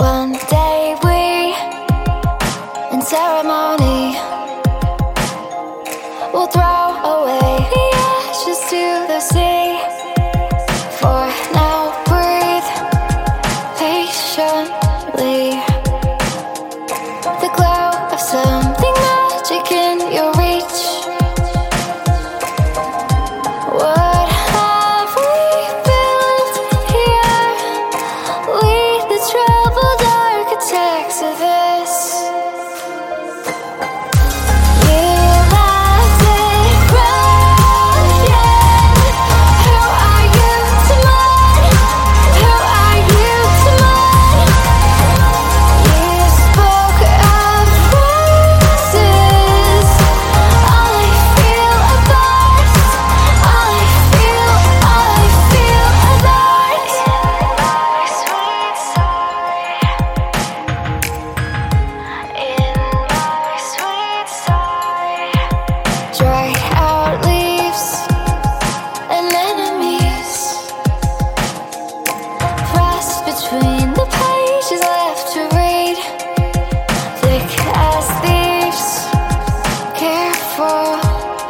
one.